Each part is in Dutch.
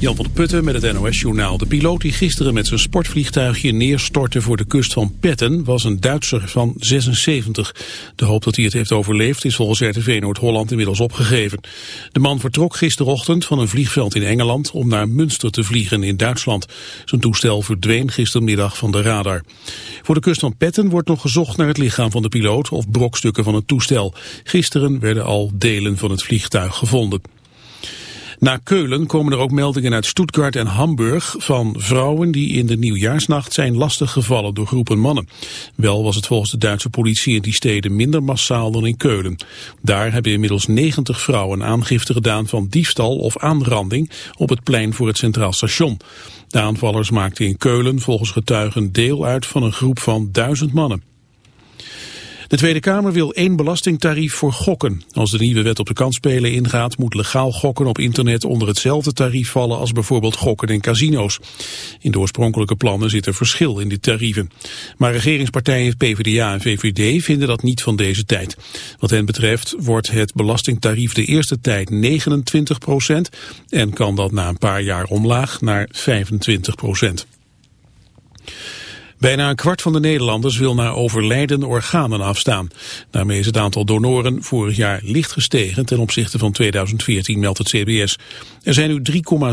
Jan van der Putten met het NOS-journaal. De piloot die gisteren met zijn sportvliegtuigje neerstortte voor de kust van Petten was een Duitser van 76. De hoop dat hij het heeft overleefd is volgens RTV Noord-Holland inmiddels opgegeven. De man vertrok gisterochtend van een vliegveld in Engeland om naar Münster te vliegen in Duitsland. Zijn toestel verdween gistermiddag van de radar. Voor de kust van Petten wordt nog gezocht naar het lichaam van de piloot of brokstukken van het toestel. Gisteren werden al delen van het vliegtuig gevonden. Na Keulen komen er ook meldingen uit Stuttgart en Hamburg van vrouwen die in de nieuwjaarsnacht zijn lastiggevallen door groepen mannen. Wel was het volgens de Duitse politie in die steden minder massaal dan in Keulen. Daar hebben inmiddels 90 vrouwen aangifte gedaan van diefstal of aanranding op het plein voor het Centraal Station. De aanvallers maakten in Keulen volgens getuigen deel uit van een groep van duizend mannen. De Tweede Kamer wil één belastingtarief voor gokken. Als de nieuwe wet op de kansspelen ingaat, moet legaal gokken op internet onder hetzelfde tarief vallen als bijvoorbeeld gokken in casino's. In de oorspronkelijke plannen zit er verschil in die tarieven. Maar regeringspartijen PvdA en VVD vinden dat niet van deze tijd. Wat hen betreft wordt het belastingtarief de eerste tijd 29 procent en kan dat na een paar jaar omlaag naar 25 procent. Bijna een kwart van de Nederlanders wil na overlijden organen afstaan. Daarmee is het aantal donoren vorig jaar licht gestegen ten opzichte van 2014, meldt het CBS. Er zijn nu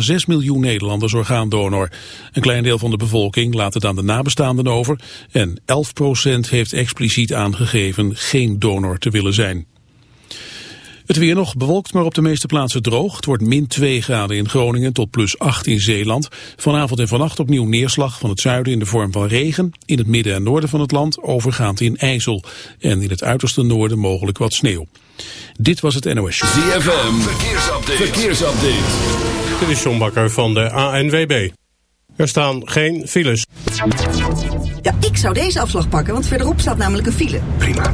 3,6 miljoen Nederlanders orgaandonor. Een klein deel van de bevolking laat het aan de nabestaanden over en 11% heeft expliciet aangegeven geen donor te willen zijn. Het weer nog bewolkt, maar op de meeste plaatsen droog. Het wordt min 2 graden in Groningen tot plus 8 in Zeeland. Vanavond en vannacht opnieuw neerslag van het zuiden in de vorm van regen. In het midden en noorden van het land overgaand in IJssel. En in het uiterste noorden mogelijk wat sneeuw. Dit was het NOS Show. ZFM, verkeersupdate. verkeersupdate. Dit is John Bakker van de ANWB. Er staan geen files. Ja, ik zou deze afslag pakken, want verderop staat namelijk een file. Prima.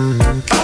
Mm-hmm.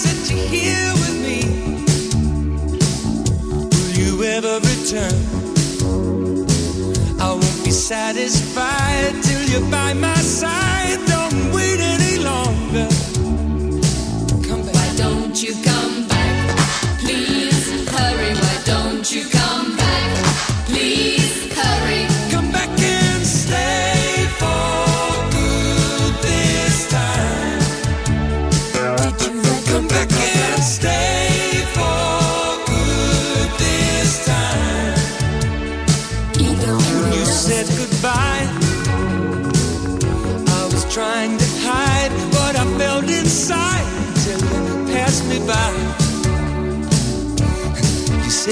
that you're here with me? Will you ever return? I won't be satisfied till you're by my side.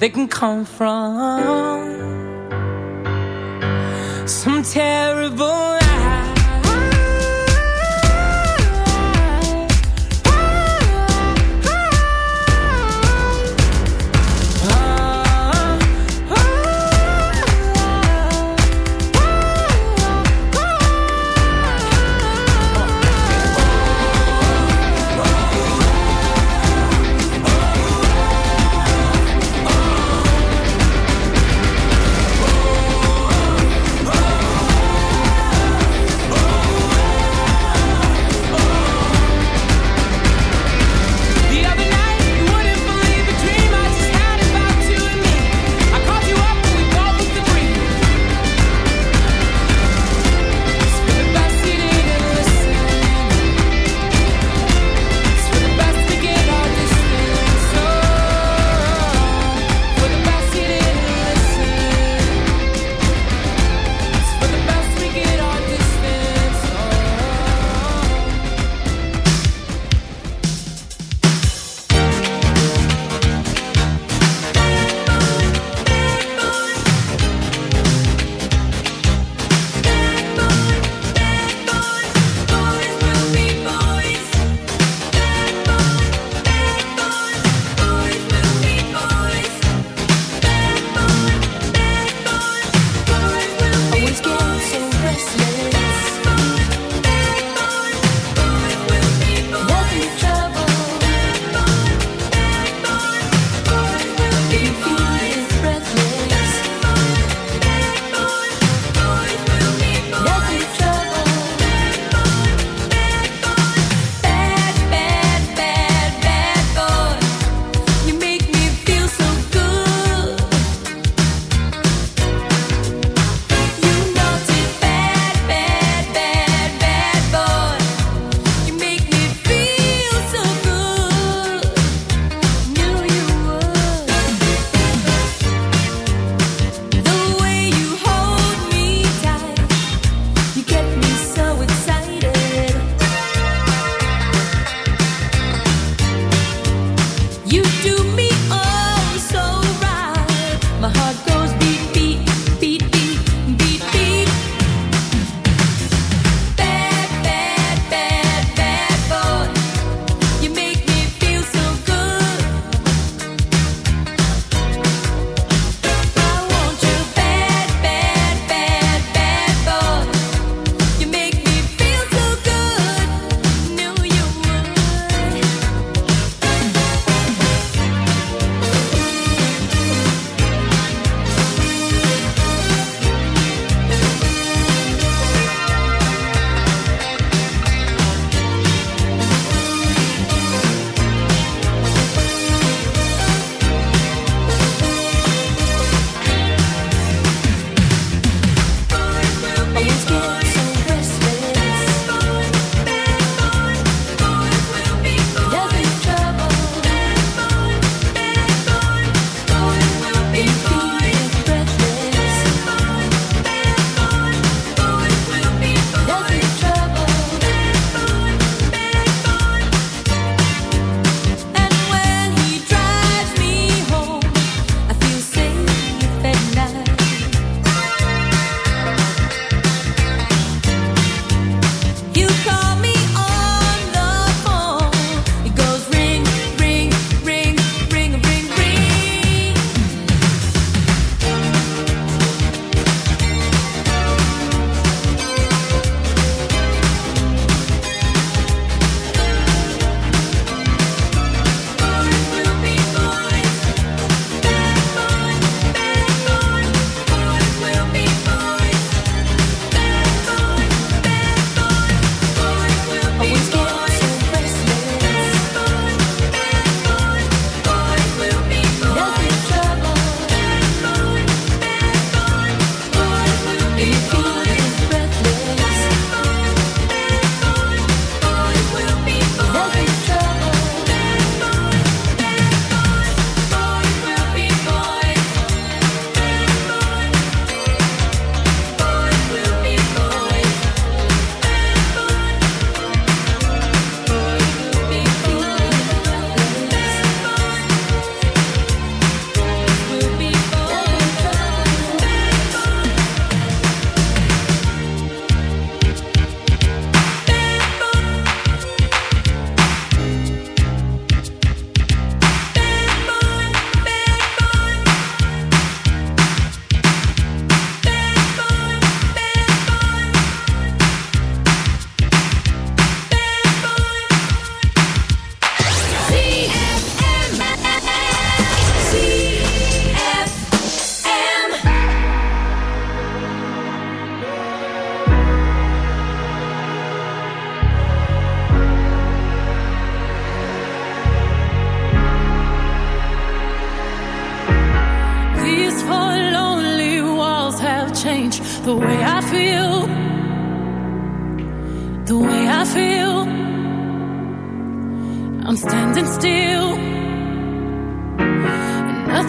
That can come from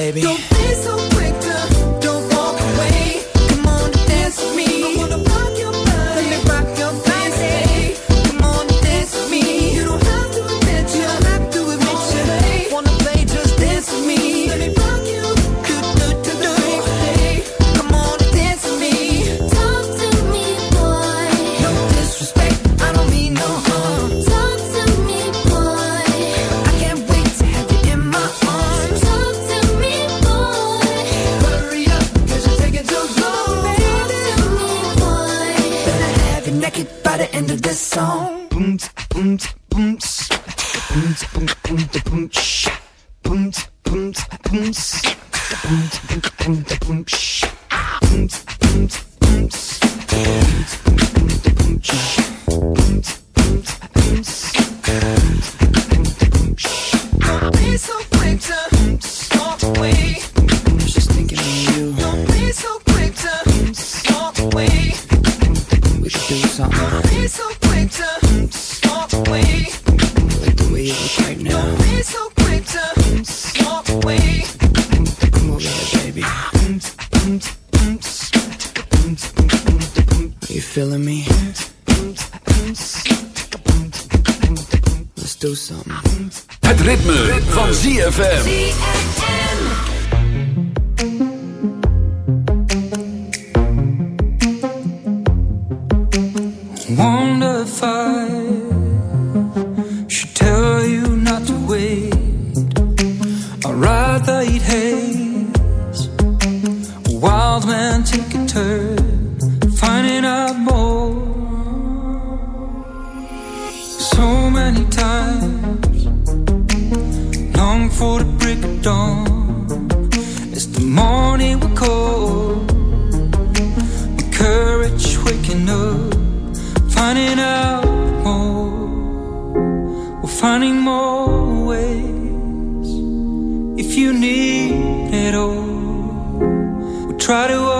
baby. Don't be so finding out more. So many times, long for the break of dawn. It's the morning we call. My courage waking up finding out more. We're finding more ways. If you need it all, we'll try to